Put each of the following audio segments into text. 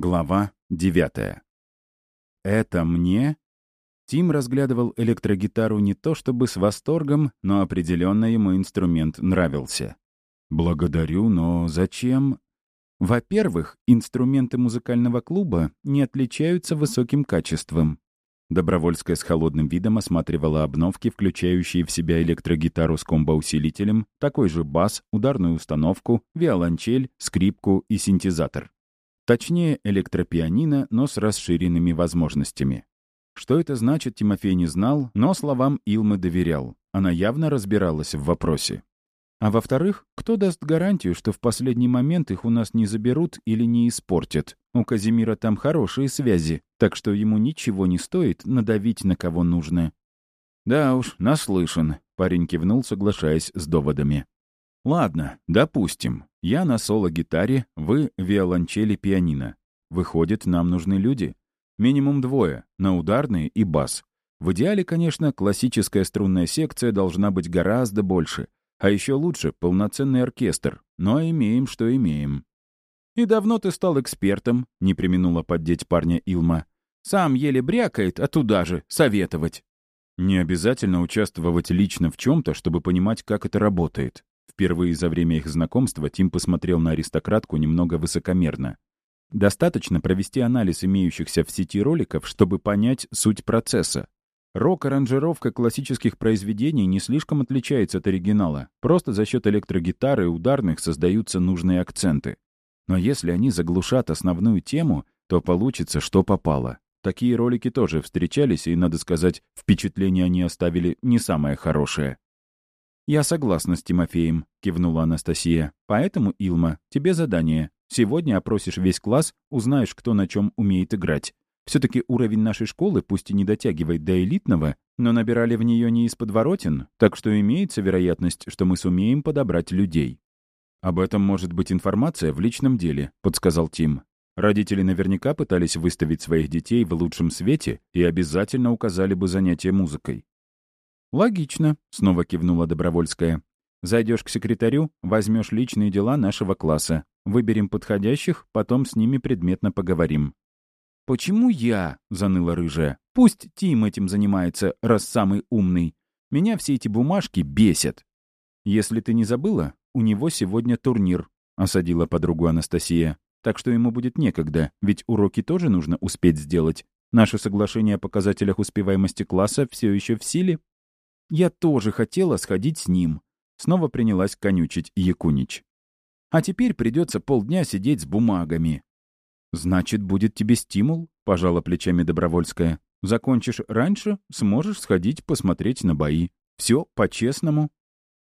Глава 9. «Это мне?» Тим разглядывал электрогитару не то чтобы с восторгом, но определенно ему инструмент нравился. «Благодарю, но зачем?» «Во-первых, инструменты музыкального клуба не отличаются высоким качеством». Добровольская с холодным видом осматривала обновки, включающие в себя электрогитару с комбоусилителем, такой же бас, ударную установку, виолончель, скрипку и синтезатор. Точнее, электропианино, но с расширенными возможностями. Что это значит, Тимофей не знал, но словам Илмы доверял. Она явно разбиралась в вопросе. А во-вторых, кто даст гарантию, что в последний момент их у нас не заберут или не испортят? У Казимира там хорошие связи, так что ему ничего не стоит надавить на кого нужно. «Да уж, наслышан», — парень кивнул, соглашаясь с доводами. Ладно, допустим. Я на соло-гитаре, вы виолончели пианино. Выходит, нам нужны люди. Минимум двое, на ударные и бас. В идеале, конечно, классическая струнная секция должна быть гораздо больше. А еще лучше — полноценный оркестр. Но имеем, что имеем. «И давно ты стал экспертом?» — не применула поддеть парня Илма. «Сам еле брякает, а туда же советовать». Не обязательно участвовать лично в чем-то, чтобы понимать, как это работает. Впервые за время их знакомства Тим посмотрел на аристократку немного высокомерно. Достаточно провести анализ имеющихся в сети роликов, чтобы понять суть процесса. Рок-аранжировка классических произведений не слишком отличается от оригинала. Просто за счет электрогитары и ударных создаются нужные акценты. Но если они заглушат основную тему, то получится, что попало. Такие ролики тоже встречались, и, надо сказать, впечатление они оставили не самое хорошее. «Я согласна с Тимофеем», — кивнула Анастасия. «Поэтому, Илма, тебе задание. Сегодня опросишь весь класс, узнаешь, кто на чем умеет играть. Все-таки уровень нашей школы пусть и не дотягивает до элитного, но набирали в нее не из подворотен, так что имеется вероятность, что мы сумеем подобрать людей». «Об этом может быть информация в личном деле», — подсказал Тим. Родители наверняка пытались выставить своих детей в лучшем свете и обязательно указали бы занятия музыкой. «Логично», — снова кивнула Добровольская. «Зайдешь к секретарю, возьмешь личные дела нашего класса. Выберем подходящих, потом с ними предметно поговорим». «Почему я?» — заныла рыжая. «Пусть Тим этим занимается, раз самый умный. Меня все эти бумажки бесят». «Если ты не забыла, у него сегодня турнир», — осадила подругу Анастасия. «Так что ему будет некогда, ведь уроки тоже нужно успеть сделать. Наше соглашение о показателях успеваемости класса все еще в силе?» Я тоже хотела сходить с ним. Снова принялась конючить Якунич. А теперь придется полдня сидеть с бумагами. «Значит, будет тебе стимул?» — пожала плечами Добровольская. «Закончишь раньше, сможешь сходить посмотреть на бои. Все по-честному».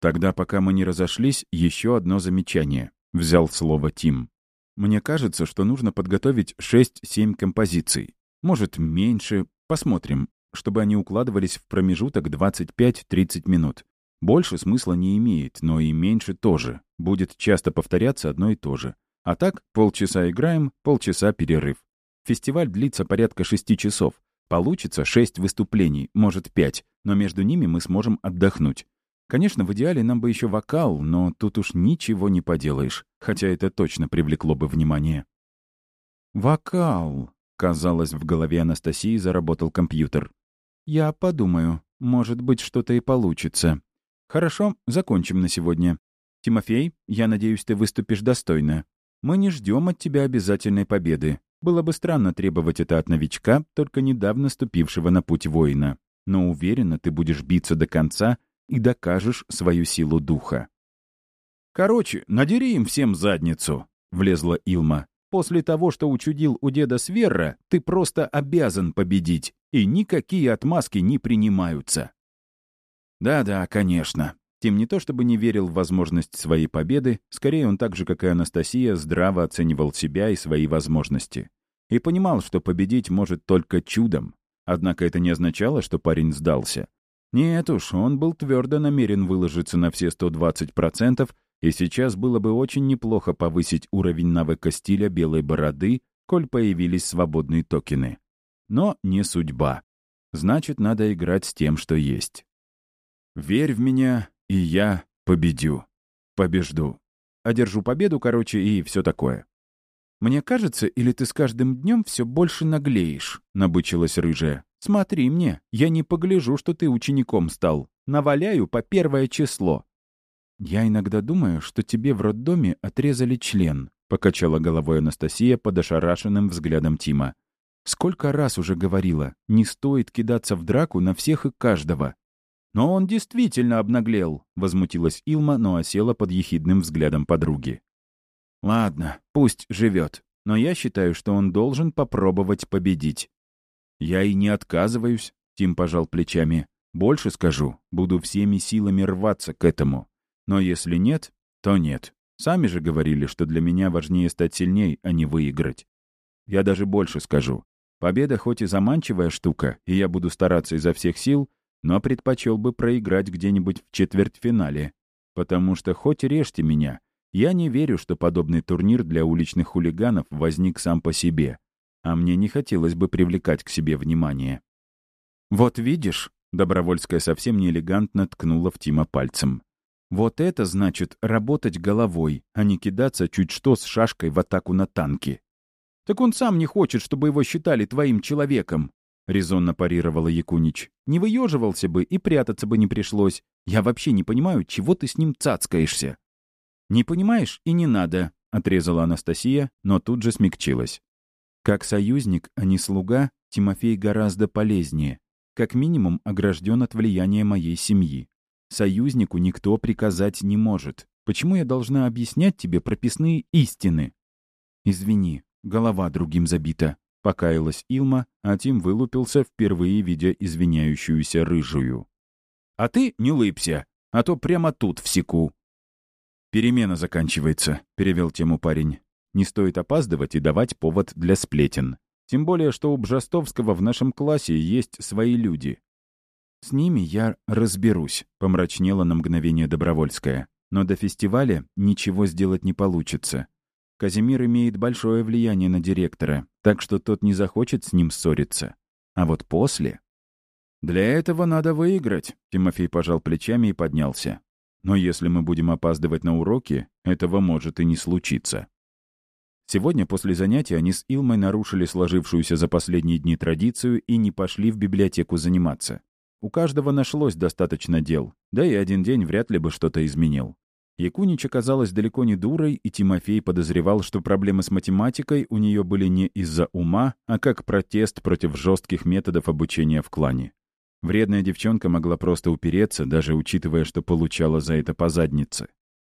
Тогда, пока мы не разошлись, еще одно замечание. Взял слово Тим. Мне кажется, что нужно подготовить 6-7 композиций. Может, меньше. Посмотрим чтобы они укладывались в промежуток 25-30 минут. Больше смысла не имеет, но и меньше тоже. Будет часто повторяться одно и то же. А так, полчаса играем, полчаса перерыв. Фестиваль длится порядка шести часов. Получится шесть выступлений, может пять, но между ними мы сможем отдохнуть. Конечно, в идеале нам бы еще вокал, но тут уж ничего не поделаешь, хотя это точно привлекло бы внимание. «Вокал», — казалось, в голове Анастасии заработал компьютер. «Я подумаю. Может быть, что-то и получится. Хорошо, закончим на сегодня. Тимофей, я надеюсь, ты выступишь достойно. Мы не ждем от тебя обязательной победы. Было бы странно требовать это от новичка, только недавно ступившего на путь воина. Но уверена, ты будешь биться до конца и докажешь свою силу духа. «Короче, надери им всем задницу», — влезла Илма. После того, что учудил у деда Сверра, ты просто обязан победить, и никакие отмазки не принимаются. Да-да, конечно. Тим не то чтобы не верил в возможность своей победы, скорее он так же, как и Анастасия, здраво оценивал себя и свои возможности. И понимал, что победить может только чудом. Однако это не означало, что парень сдался. Нет уж, он был твердо намерен выложиться на все 120% и сейчас было бы очень неплохо повысить уровень навыка стиля белой бороды, коль появились свободные токены. Но не судьба. Значит, надо играть с тем, что есть. Верь в меня, и я победю. Побежду. Одержу победу, короче, и все такое. «Мне кажется, или ты с каждым днем все больше наглеешь?» — набычилась рыжая. «Смотри мне, я не погляжу, что ты учеником стал. Наваляю по первое число». «Я иногда думаю, что тебе в роддоме отрезали член», — покачала головой Анастасия под ошарашенным взглядом Тима. «Сколько раз уже говорила, не стоит кидаться в драку на всех и каждого». «Но он действительно обнаглел», — возмутилась Илма, но осела под ехидным взглядом подруги. «Ладно, пусть живет, но я считаю, что он должен попробовать победить». «Я и не отказываюсь», — Тим пожал плечами. «Больше скажу, буду всеми силами рваться к этому. Но если нет, то нет. Сами же говорили, что для меня важнее стать сильней, а не выиграть. Я даже больше скажу. Победа хоть и заманчивая штука, и я буду стараться изо всех сил, но предпочел бы проиграть где-нибудь в четвертьфинале. Потому что хоть режьте меня, я не верю, что подобный турнир для уличных хулиганов возник сам по себе. А мне не хотелось бы привлекать к себе внимание. «Вот видишь», — Добровольская совсем не элегантно ткнула в Тима пальцем. Вот это значит работать головой, а не кидаться чуть что с шашкой в атаку на танки. «Так он сам не хочет, чтобы его считали твоим человеком», — резонно парировала Якунич. «Не выеживался бы и прятаться бы не пришлось. Я вообще не понимаю, чего ты с ним цацкаешься». «Не понимаешь и не надо», — отрезала Анастасия, но тут же смягчилась. «Как союзник, а не слуга, Тимофей гораздо полезнее. Как минимум огражден от влияния моей семьи. Союзнику никто приказать не может. Почему я должна объяснять тебе прописные истины? Извини, голова другим забита. Покаялась Илма, а Тим вылупился, впервые видя извиняющуюся рыжую. «А ты не лыбся, а то прямо тут всеку». «Перемена заканчивается», — перевел тему парень. «Не стоит опаздывать и давать повод для сплетен. Тем более, что у Бжастовского в нашем классе есть свои люди. «С ними я разберусь», — помрачнела на мгновение Добровольская. «Но до фестиваля ничего сделать не получится. Казимир имеет большое влияние на директора, так что тот не захочет с ним ссориться. А вот после...» «Для этого надо выиграть», — Тимофей пожал плечами и поднялся. «Но если мы будем опаздывать на уроки, этого может и не случиться». Сегодня после занятия они с Илмой нарушили сложившуюся за последние дни традицию и не пошли в библиотеку заниматься. У каждого нашлось достаточно дел, да и один день вряд ли бы что-то изменил. Якунич оказалась далеко не дурой, и Тимофей подозревал, что проблемы с математикой у нее были не из-за ума, а как протест против жестких методов обучения в клане. Вредная девчонка могла просто упереться, даже учитывая, что получала за это по заднице.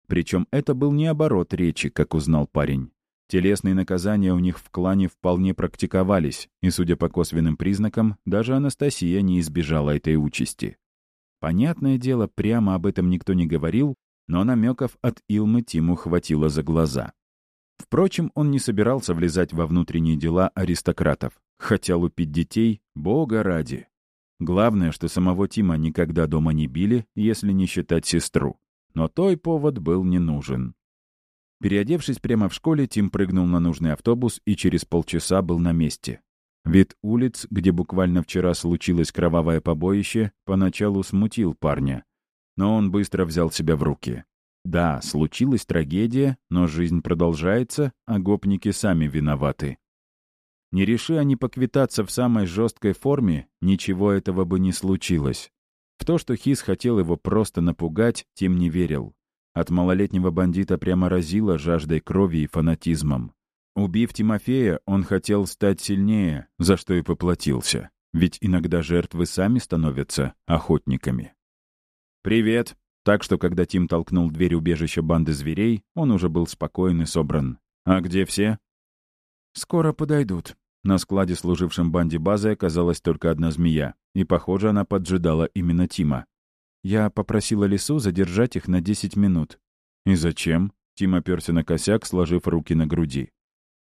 Причем это был не оборот речи, как узнал парень. Телесные наказания у них в клане вполне практиковались, и, судя по косвенным признакам, даже Анастасия не избежала этой участи. Понятное дело, прямо об этом никто не говорил, но намеков от Илмы Тиму хватило за глаза. Впрочем, он не собирался влезать во внутренние дела аристократов. Хотел упить детей, бога ради. Главное, что самого Тима никогда дома не били, если не считать сестру. Но той повод был не нужен. Переодевшись прямо в школе, Тим прыгнул на нужный автобус и через полчаса был на месте. Вид улиц, где буквально вчера случилось кровавое побоище, поначалу смутил парня. Но он быстро взял себя в руки. Да, случилась трагедия, но жизнь продолжается, а гопники сами виноваты. Не реши они поквитаться в самой жесткой форме, ничего этого бы не случилось. В то, что Хис хотел его просто напугать, Тим не верил. От малолетнего бандита прямо разило жаждой крови и фанатизмом. Убив Тимофея, он хотел стать сильнее, за что и поплатился. Ведь иногда жертвы сами становятся охотниками. «Привет!» Так что, когда Тим толкнул дверь убежища банды зверей, он уже был спокоен и собран. «А где все?» «Скоро подойдут». На складе, служившем банде базы, оказалась только одна змея, и, похоже, она поджидала именно Тима. Я попросила Лису задержать их на 10 минут. «И зачем?» — Тим оперся на косяк, сложив руки на груди.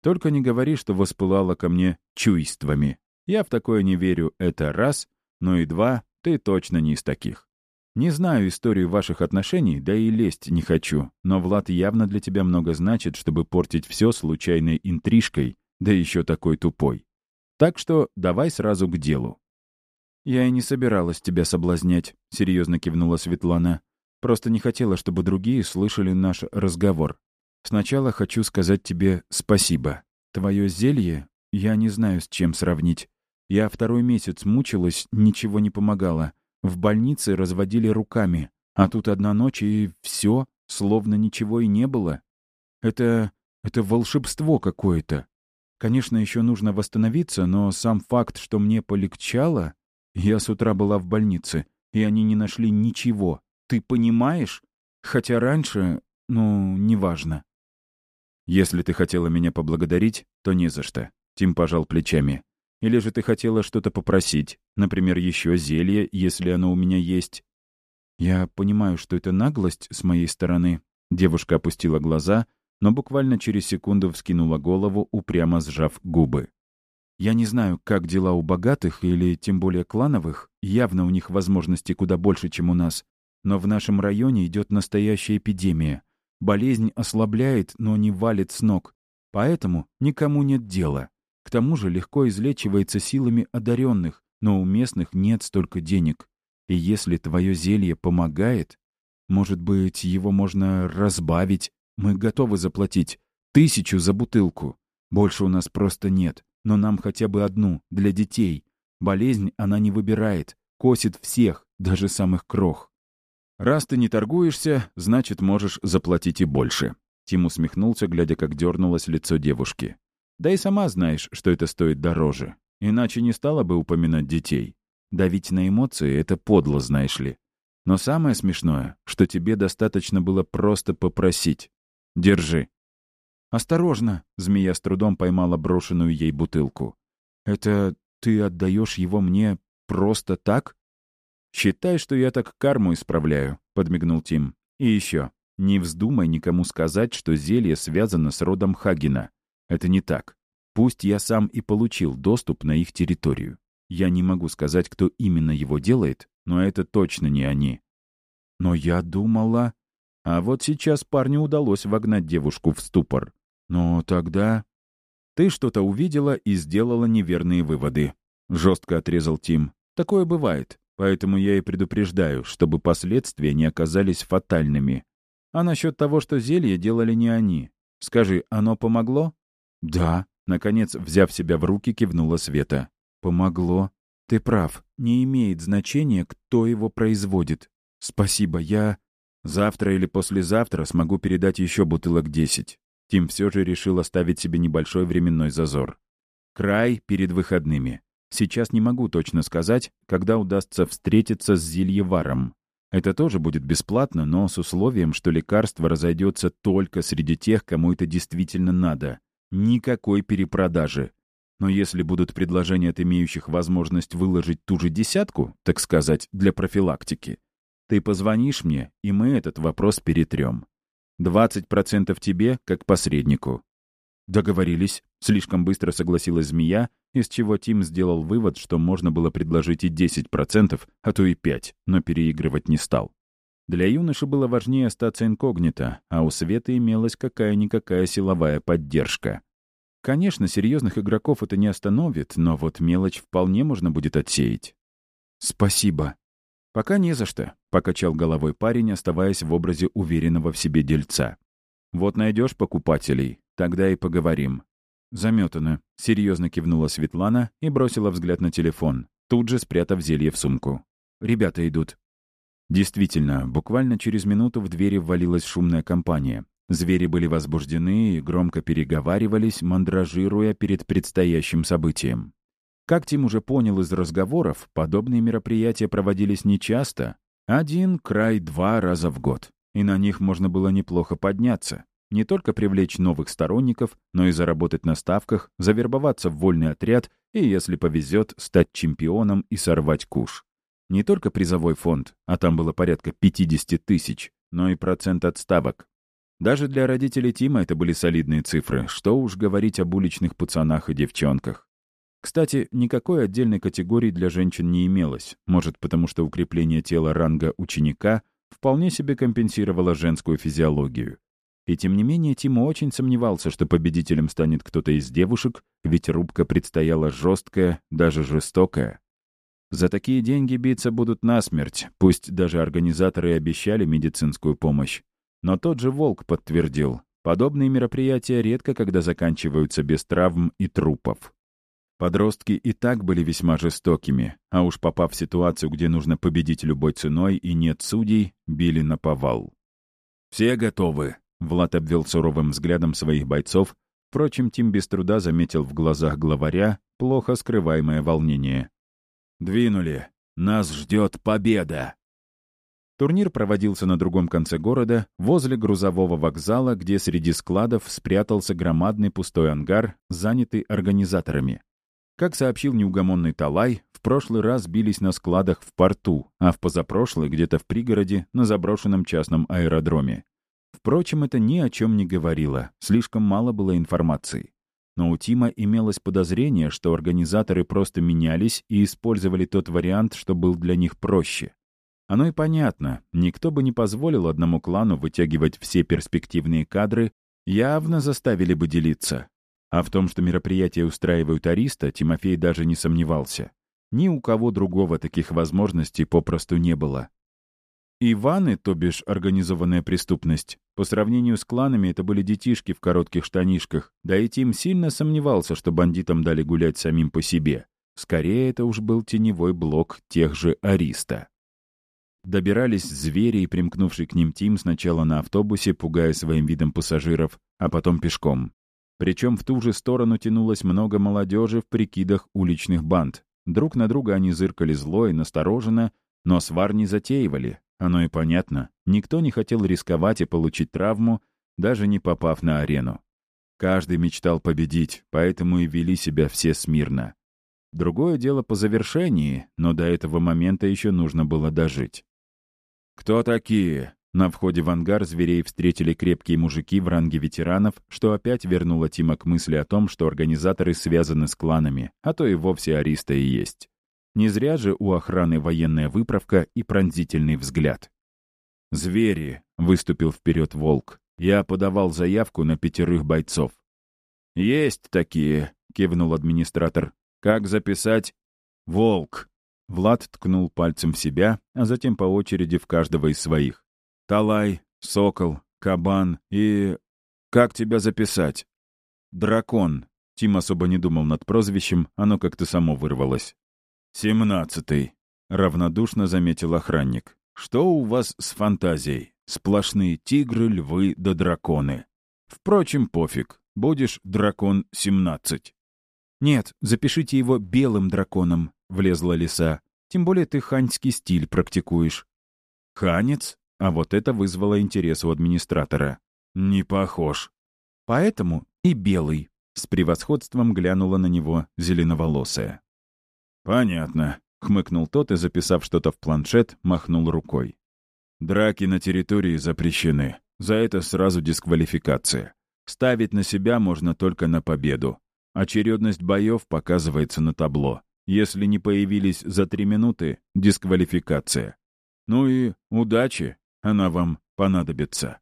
«Только не говори, что воспылала ко мне чувствами. Я в такое не верю, это раз, но и два, ты точно не из таких. Не знаю историю ваших отношений, да и лезть не хочу, но Влад явно для тебя много значит, чтобы портить все случайной интрижкой, да еще такой тупой. Так что давай сразу к делу. «Я и не собиралась тебя соблазнять», — серьезно кивнула Светлана. «Просто не хотела, чтобы другие слышали наш разговор. Сначала хочу сказать тебе спасибо. твое зелье я не знаю, с чем сравнить. Я второй месяц мучилась, ничего не помогало. В больнице разводили руками. А тут одна ночь, и все, словно ничего и не было. Это... это волшебство какое-то. Конечно, еще нужно восстановиться, но сам факт, что мне полегчало... Я с утра была в больнице, и они не нашли ничего. Ты понимаешь? Хотя раньше... ну, неважно. Если ты хотела меня поблагодарить, то не за что. Тим пожал плечами. Или же ты хотела что-то попросить, например, еще зелье, если оно у меня есть. Я понимаю, что это наглость с моей стороны. Девушка опустила глаза, но буквально через секунду вскинула голову, упрямо сжав губы. Я не знаю, как дела у богатых или тем более клановых, явно у них возможностей куда больше, чем у нас, но в нашем районе идет настоящая эпидемия. Болезнь ослабляет, но не валит с ног. Поэтому никому нет дела. К тому же легко излечивается силами одаренных, но у местных нет столько денег. И если твое зелье помогает, может быть, его можно разбавить, мы готовы заплатить тысячу за бутылку. Больше у нас просто нет, но нам хотя бы одну, для детей. Болезнь она не выбирает, косит всех, даже самых крох. «Раз ты не торгуешься, значит, можешь заплатить и больше». Тим усмехнулся, глядя, как дернулось лицо девушки. «Да и сама знаешь, что это стоит дороже. Иначе не стала бы упоминать детей. Давить на эмоции — это подло, знаешь ли. Но самое смешное, что тебе достаточно было просто попросить. Держи». «Осторожно!» — змея с трудом поймала брошенную ей бутылку. «Это ты отдаешь его мне просто так?» «Считай, что я так карму исправляю», — подмигнул Тим. «И еще, не вздумай никому сказать, что зелье связано с родом Хагина. Это не так. Пусть я сам и получил доступ на их территорию. Я не могу сказать, кто именно его делает, но это точно не они. Но я думала... А вот сейчас парню удалось вогнать девушку в ступор. Но тогда... Ты что-то увидела и сделала неверные выводы. Жестко отрезал Тим. Такое бывает. Поэтому я и предупреждаю, чтобы последствия не оказались фатальными. А насчет того, что зелье делали не они. Скажи, оно помогло? Да. Наконец, взяв себя в руки, кивнула Света. Помогло. Ты прав. Не имеет значения, кто его производит. Спасибо, я... Завтра или послезавтра смогу передать еще бутылок десять. Тим все же решил оставить себе небольшой временной зазор. Край перед выходными. Сейчас не могу точно сказать, когда удастся встретиться с зельеваром. Это тоже будет бесплатно, но с условием, что лекарство разойдется только среди тех, кому это действительно надо. Никакой перепродажи. Но если будут предложения от имеющих возможность выложить ту же десятку, так сказать, для профилактики, ты позвонишь мне, и мы этот вопрос перетрем. 20% тебе, как посреднику. Договорились. Слишком быстро согласилась змея из чего Тим сделал вывод, что можно было предложить и 10%, а то и 5%, но переигрывать не стал. Для юноши было важнее остаться инкогнито, а у Светы имелась какая-никакая силовая поддержка. Конечно, серьезных игроков это не остановит, но вот мелочь вполне можно будет отсеять. «Спасибо». «Пока не за что», — покачал головой парень, оставаясь в образе уверенного в себе дельца. «Вот найдешь покупателей, тогда и поговорим. «Заметано», — серьезно кивнула Светлана и бросила взгляд на телефон, тут же спрятав зелье в сумку. «Ребята идут». Действительно, буквально через минуту в двери ввалилась шумная компания. Звери были возбуждены и громко переговаривались, мандражируя перед предстоящим событием. Как Тим уже понял из разговоров, подобные мероприятия проводились нечасто, один край два раза в год, и на них можно было неплохо подняться. Не только привлечь новых сторонников, но и заработать на ставках, завербоваться в вольный отряд и, если повезет, стать чемпионом и сорвать куш. Не только призовой фонд, а там было порядка 50 тысяч, но и процент от ставок. Даже для родителей Тима это были солидные цифры, что уж говорить об уличных пацанах и девчонках. Кстати, никакой отдельной категории для женщин не имелось, может, потому что укрепление тела ранга ученика вполне себе компенсировало женскую физиологию. И тем не менее Тима очень сомневался, что победителем станет кто-то из девушек, ведь рубка предстояла жесткая, даже жестокая. За такие деньги биться будут насмерть, пусть даже организаторы обещали медицинскую помощь. Но тот же Волк подтвердил, Подобные мероприятия редко когда заканчиваются без травм и трупов. Подростки и так были весьма жестокими, а уж попав в ситуацию, где нужно победить любой ценой и нет судей, били на повал. «Все готовы», — Влад обвел суровым взглядом своих бойцов. Впрочем, Тим без труда заметил в глазах главаря плохо скрываемое волнение. «Двинули. Нас ждет победа!» Турнир проводился на другом конце города, возле грузового вокзала, где среди складов спрятался громадный пустой ангар, занятый организаторами. Как сообщил неугомонный Талай, в прошлый раз бились на складах в порту, а в позапрошлый где-то в пригороде на заброшенном частном аэродроме. Впрочем, это ни о чем не говорило, слишком мало было информации. Но у Тима имелось подозрение, что организаторы просто менялись и использовали тот вариант, что был для них проще. Оно и понятно, никто бы не позволил одному клану вытягивать все перспективные кадры, явно заставили бы делиться. А в том, что мероприятие устраивают Ариста, Тимофей даже не сомневался. Ни у кого другого таких возможностей попросту не было. Иваны, то бишь организованная преступность, по сравнению с кланами это были детишки в коротких штанишках, да и Тим сильно сомневался, что бандитам дали гулять самим по себе. Скорее, это уж был теневой блок тех же Ариста. Добирались звери и примкнувший к ним Тим сначала на автобусе, пугая своим видом пассажиров, а потом пешком. Причем в ту же сторону тянулось много молодежи в прикидах уличных банд. Друг на друга они зыркали зло и настороженно, но свар не затеивали. Оно и понятно. Никто не хотел рисковать и получить травму, даже не попав на арену. Каждый мечтал победить, поэтому и вели себя все смирно. Другое дело по завершении, но до этого момента еще нужно было дожить. «Кто такие?» На входе в ангар зверей встретили крепкие мужики в ранге ветеранов, что опять вернуло Тима к мысли о том, что организаторы связаны с кланами, а то и вовсе ариста и есть. Не зря же у охраны военная выправка и пронзительный взгляд. «Звери!» — выступил вперед волк. «Я подавал заявку на пятерых бойцов». «Есть такие!» — кивнул администратор. «Как записать?» «Волк!» Влад ткнул пальцем в себя, а затем по очереди в каждого из своих. Талай, Сокол, Кабан и... Как тебя записать? Дракон. Тим особо не думал над прозвищем, оно как-то само вырвалось. «Семнадцатый», — равнодушно заметил охранник. «Что у вас с фантазией? Сплошные тигры, львы да драконы. Впрочем, пофиг. Будешь дракон семнадцать». «Нет, запишите его белым драконом», — влезла лиса. «Тем более ты ханьский стиль практикуешь». «Ханец?» А вот это вызвало интерес у администратора. «Не похож». «Поэтому и белый», — с превосходством глянула на него зеленоволосая. «Понятно», — хмыкнул тот и, записав что-то в планшет, махнул рукой. «Драки на территории запрещены. За это сразу дисквалификация. Ставить на себя можно только на победу. Очередность боев показывается на табло. Если не появились за три минуты — дисквалификация. Ну и удачи, она вам понадобится.